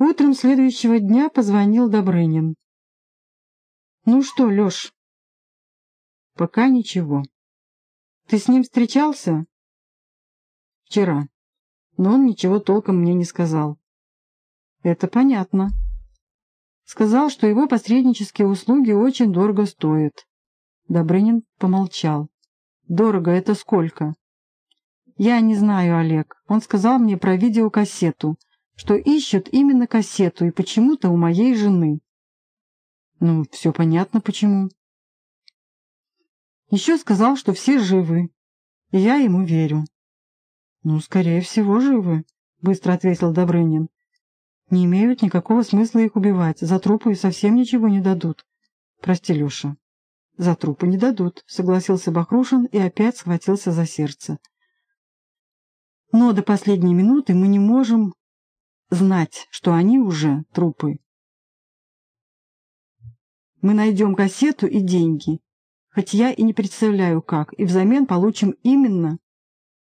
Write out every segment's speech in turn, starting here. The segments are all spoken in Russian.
Утром следующего дня позвонил Добрынин. «Ну что, Леш?» «Пока ничего. Ты с ним встречался?» «Вчера. Но он ничего толком мне не сказал». «Это понятно». Сказал, что его посреднические услуги очень дорого стоят. Добрынин помолчал. «Дорого это сколько?» «Я не знаю, Олег. Он сказал мне про видеокассету что ищут именно кассету и почему-то у моей жены. Ну, все понятно почему. Еще сказал, что все живы, и я ему верю. Ну, скорее всего, живы, быстро ответил Добрынин. Не имеют никакого смысла их убивать, за трупы совсем ничего не дадут. Прости, Леша. За трупы не дадут, согласился Бахрушин и опять схватился за сердце. Но до последней минуты мы не можем знать, что они уже трупы. Мы найдем кассету и деньги, хоть я и не представляю как, и взамен получим именно...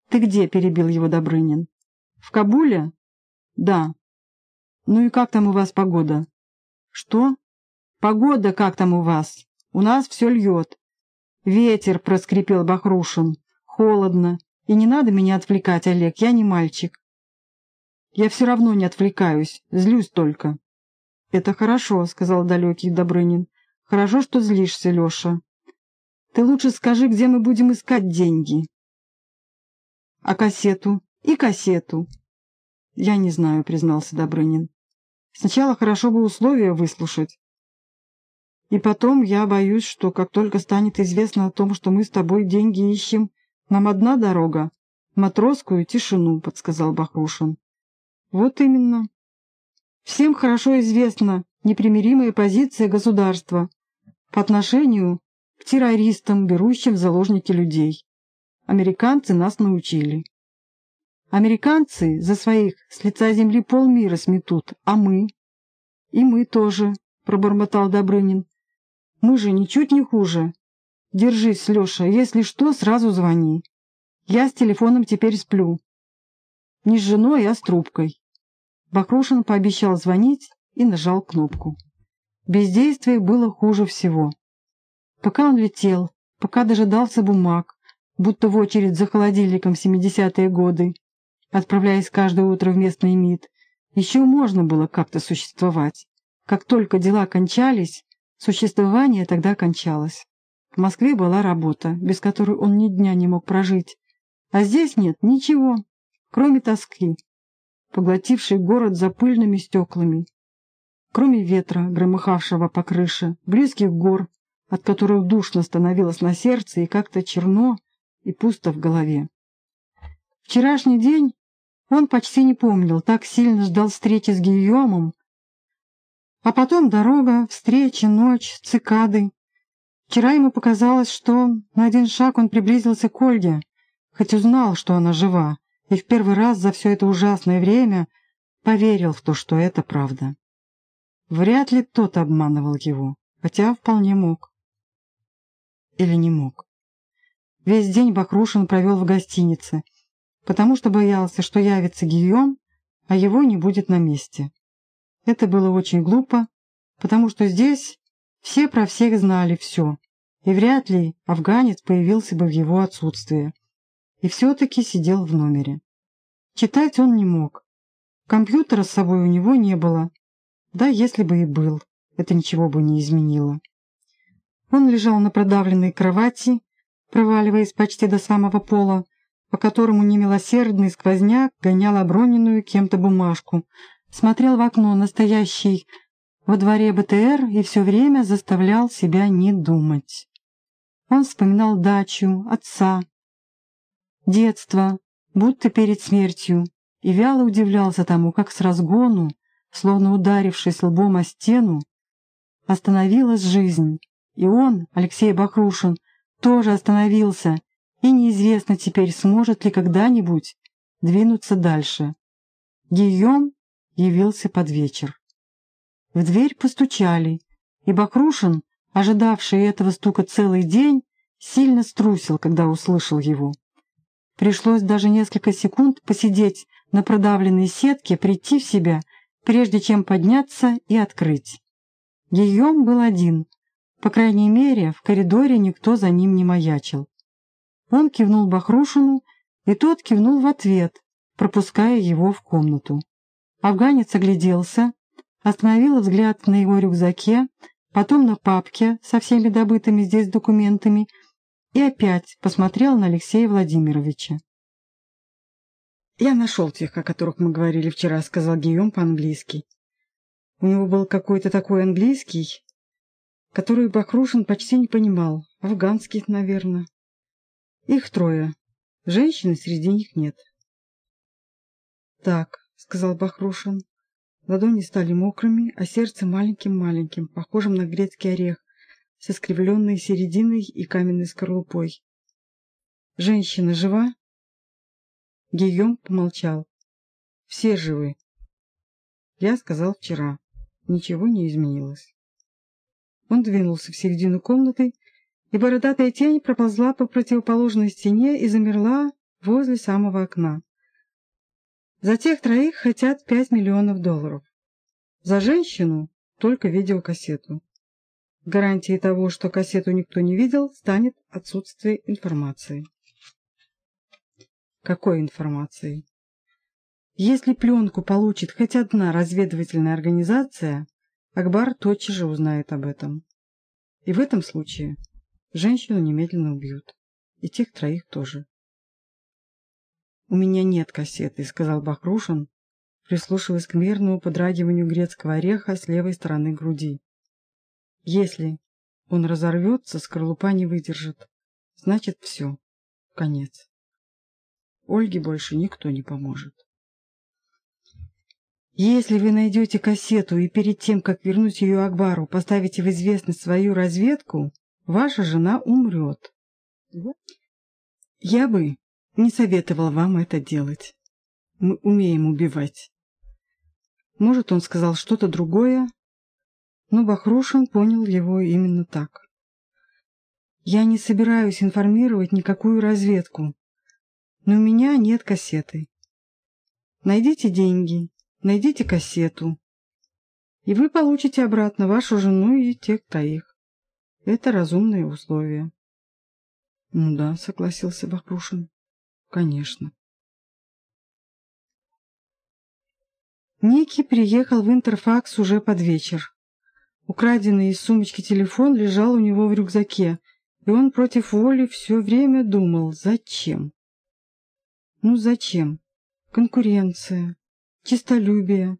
Ты где? — перебил его Добрынин. В Кабуле? Да. Ну и как там у вас погода? Что? Погода как там у вас? У нас все льет. Ветер, — проскрипел Бахрушин. Холодно. И не надо меня отвлекать, Олег, я не мальчик. Я все равно не отвлекаюсь, злюсь только. — Это хорошо, — сказал далекий Добрынин. — Хорошо, что злишься, Леша. Ты лучше скажи, где мы будем искать деньги. — А кассету? И кассету. — Я не знаю, — признался Добрынин. — Сначала хорошо бы условия выслушать. И потом я боюсь, что как только станет известно о том, что мы с тобой деньги ищем, нам одна дорога — матросскую тишину, — подсказал Бахрушин. Вот именно. Всем хорошо известна непримиримая позиция государства по отношению к террористам, берущим в заложники людей. Американцы нас научили. Американцы за своих с лица земли полмира сметут, а мы? И мы тоже, пробормотал Добрынин. Мы же ничуть не хуже. Держись, Леша, если что, сразу звони. Я с телефоном теперь сплю. Не с женой, а с трубкой. Бахрушин пообещал звонить и нажал кнопку. Бездействие было хуже всего. Пока он летел, пока дожидался бумаг, будто в очередь за холодильником в 70-е годы, отправляясь каждое утро в местный МИД, еще можно было как-то существовать. Как только дела кончались, существование тогда кончалось. В Москве была работа, без которой он ни дня не мог прожить. А здесь нет ничего, кроме тоски, поглотивший город за пыльными стеклами. Кроме ветра, громыхавшего по крыше, близких гор, от которых душно становилось на сердце и как-то черно и пусто в голове. Вчерашний день он почти не помнил, так сильно ждал встречи с Гийомом, а потом дорога, встреча, ночь, цикады. Вчера ему показалось, что на один шаг он приблизился к Ольге, хоть узнал, что она жива, и в первый раз за все это ужасное время поверил в то, что это правда. Вряд ли тот обманывал его, хотя вполне мог. Или не мог. Весь день Бахрушин провел в гостинице, потому что боялся, что явится Гийом, а его не будет на месте. Это было очень глупо, потому что здесь все про всех знали все, и вряд ли афганец появился бы в его отсутствие и все-таки сидел в номере. Читать он не мог. Компьютера с собой у него не было. Да, если бы и был, это ничего бы не изменило. Он лежал на продавленной кровати, проваливаясь почти до самого пола, по которому немилосердный сквозняк гонял оброненную кем-то бумажку, смотрел в окно настоящий во дворе БТР и все время заставлял себя не думать. Он вспоминал дачу, отца, детство, будто перед смертью, и вяло удивлялся тому, как с разгону, словно ударившись лбом о стену, остановилась жизнь, и он, Алексей Бахрушин, тоже остановился, и неизвестно теперь, сможет ли когда-нибудь двинуться дальше. Гийом явился под вечер. В дверь постучали, и Бахрушин, ожидавший этого стука целый день, сильно струсил, когда услышал его. Пришлось даже несколько секунд посидеть на продавленной сетке, прийти в себя прежде чем подняться и открыть. Гийом был один, по крайней мере, в коридоре никто за ним не маячил. Он кивнул Бахрушину, и тот кивнул в ответ, пропуская его в комнату. Афганец огляделся, остановил взгляд на его рюкзаке, потом на папке со всеми добытыми здесь документами и опять посмотрел на Алексея Владимировича. «Я нашел тех, о которых мы говорили вчера», — сказал Гийом по-английски. У него был какой-то такой английский, который Бахрушин почти не понимал. Афганский, наверное. Их трое. Женщины среди них нет. «Так», — сказал Бахрушин. Ладони стали мокрыми, а сердце маленьким-маленьким, похожим на грецкий орех, с искривленной серединой и каменной скорлупой. «Женщина жива?» Гийом помолчал. «Все живы». Я сказал вчера. Ничего не изменилось. Он двинулся в середину комнаты, и бородатая тень проползла по противоположной стене и замерла возле самого окна. За тех троих хотят пять миллионов долларов. За женщину только видеокассету. Гарантией того, что кассету никто не видел, станет отсутствие информации. Какой информации? Если пленку получит хоть одна разведывательная организация, Акбар тотчас же узнает об этом. И в этом случае женщину немедленно убьют. И тех троих тоже. «У меня нет кассеты», — сказал Бахрушин, прислушиваясь к мерному подрагиванию грецкого ореха с левой стороны груди. «Если он разорвется, скорлупа не выдержит. Значит, все. Конец». Ольге больше никто не поможет. Если вы найдете кассету и перед тем, как вернуть ее Акбару, поставите в известность свою разведку, ваша жена умрет. Я бы не советовал вам это делать. Мы умеем убивать. Может, он сказал что-то другое, но Бахрушин понял его именно так. Я не собираюсь информировать никакую разведку. Но у меня нет кассеты. Найдите деньги, найдите кассету, и вы получите обратно вашу жену и тех троих. Это разумные условия. Ну да, согласился Бахрушин. Конечно. Ники приехал в Интерфакс уже под вечер. Украденный из сумочки телефон лежал у него в рюкзаке, и он против воли все время думал, зачем. Ну зачем? Конкуренция, чистолюбие,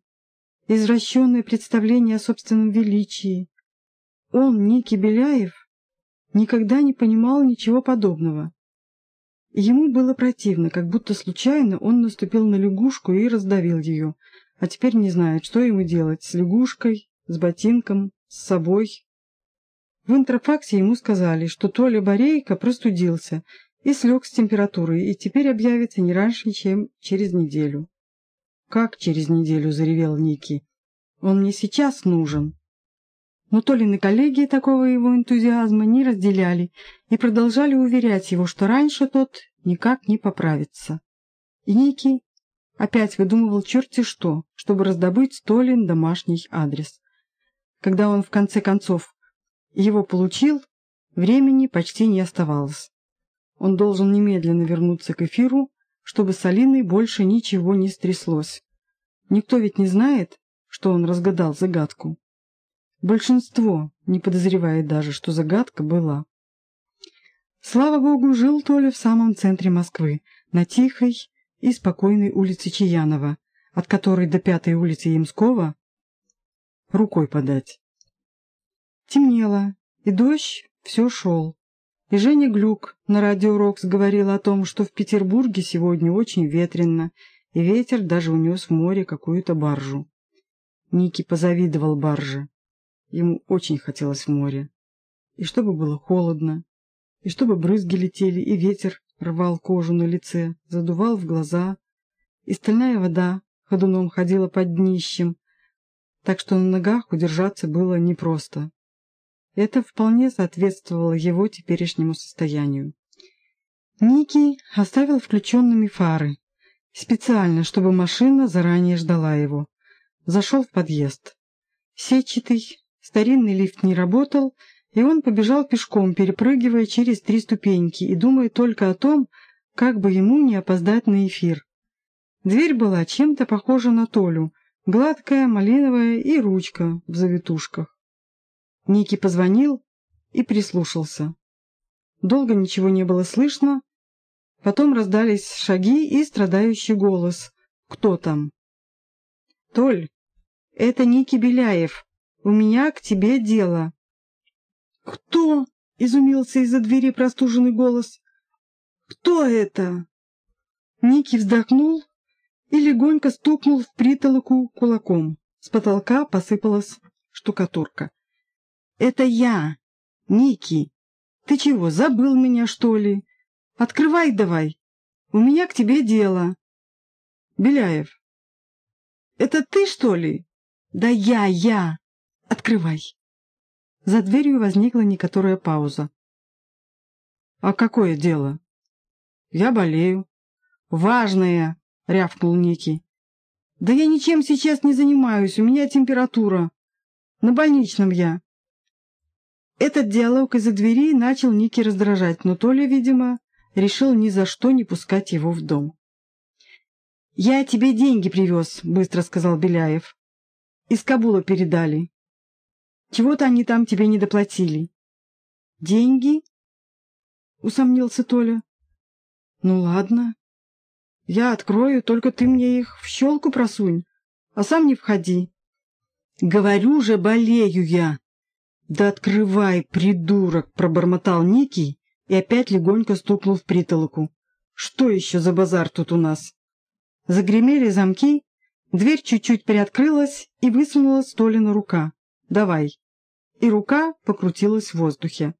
извращенное представление о собственном величии. Он, Ники Беляев, никогда не понимал ничего подобного. Ему было противно, как будто случайно он наступил на лягушку и раздавил ее, а теперь не знает, что ему делать с лягушкой, с ботинком, с собой. В интерфаксе ему сказали, что Толя Борейко простудился и слег с температурой, и теперь объявится не раньше, чем через неделю. «Как через неделю?» — заревел Ники. «Он мне сейчас нужен». Но Толины коллеги такого его энтузиазма не разделяли и продолжали уверять его, что раньше тот никак не поправится. И Ники опять выдумывал черти что, чтобы раздобыть Толин домашний адрес. Когда он в конце концов его получил, времени почти не оставалось. Он должен немедленно вернуться к эфиру, чтобы с Алиной больше ничего не стряслось. Никто ведь не знает, что он разгадал загадку. Большинство не подозревает даже, что загадка была. Слава богу, жил Толя в самом центре Москвы, на тихой и спокойной улице Чаянова, от которой до пятой улицы Ямского рукой подать. Темнело, и дождь все шел. И Женя Глюк на радио «Рокс» говорил о том, что в Петербурге сегодня очень ветрено, и ветер даже унес в море какую-то баржу. Ники позавидовал барже. Ему очень хотелось в море. И чтобы было холодно, и чтобы брызги летели, и ветер рвал кожу на лице, задувал в глаза, и стальная вода ходуном ходила под днищем, так что на ногах удержаться было непросто. Это вполне соответствовало его теперешнему состоянию. Ники оставил включенными фары, специально, чтобы машина заранее ждала его. Зашел в подъезд. Сетчатый, старинный лифт не работал, и он побежал пешком, перепрыгивая через три ступеньки и думая только о том, как бы ему не опоздать на эфир. Дверь была чем-то похожа на Толю, гладкая, малиновая и ручка в завитушках. Ники позвонил и прислушался. Долго ничего не было слышно, потом раздались шаги и страдающий голос. «Кто там?» «Толь, это Ники Беляев. У меня к тебе дело». «Кто?» — изумился из-за двери простуженный голос. «Кто это?» Ники вздохнул и легонько стукнул в притолоку кулаком. С потолка посыпалась штукатурка. «Это я, Ники. Ты чего, забыл меня, что ли? Открывай давай. У меня к тебе дело». «Беляев». «Это ты, что ли?» «Да я, я. Открывай». За дверью возникла некоторая пауза. «А какое дело?» «Я болею». «Важное!» — рявкнул Ники. «Да я ничем сейчас не занимаюсь, у меня температура. На больничном я». Этот диалог из-за двери начал Ники раздражать, но Толя, видимо, решил ни за что не пускать его в дом. «Я тебе деньги привез», — быстро сказал Беляев. «Из Кабула передали. Чего-то они там тебе не доплатили». «Деньги?» — усомнился Толя. «Ну ладно. Я открою, только ты мне их в щелку просунь, а сам не входи». «Говорю же, болею я!» «Да открывай, придурок!» — пробормотал Никий и опять легонько стукнул в притолоку. «Что еще за базар тут у нас?» Загремели замки, дверь чуть-чуть приоткрылась и высунулась Толина рука. «Давай!» И рука покрутилась в воздухе.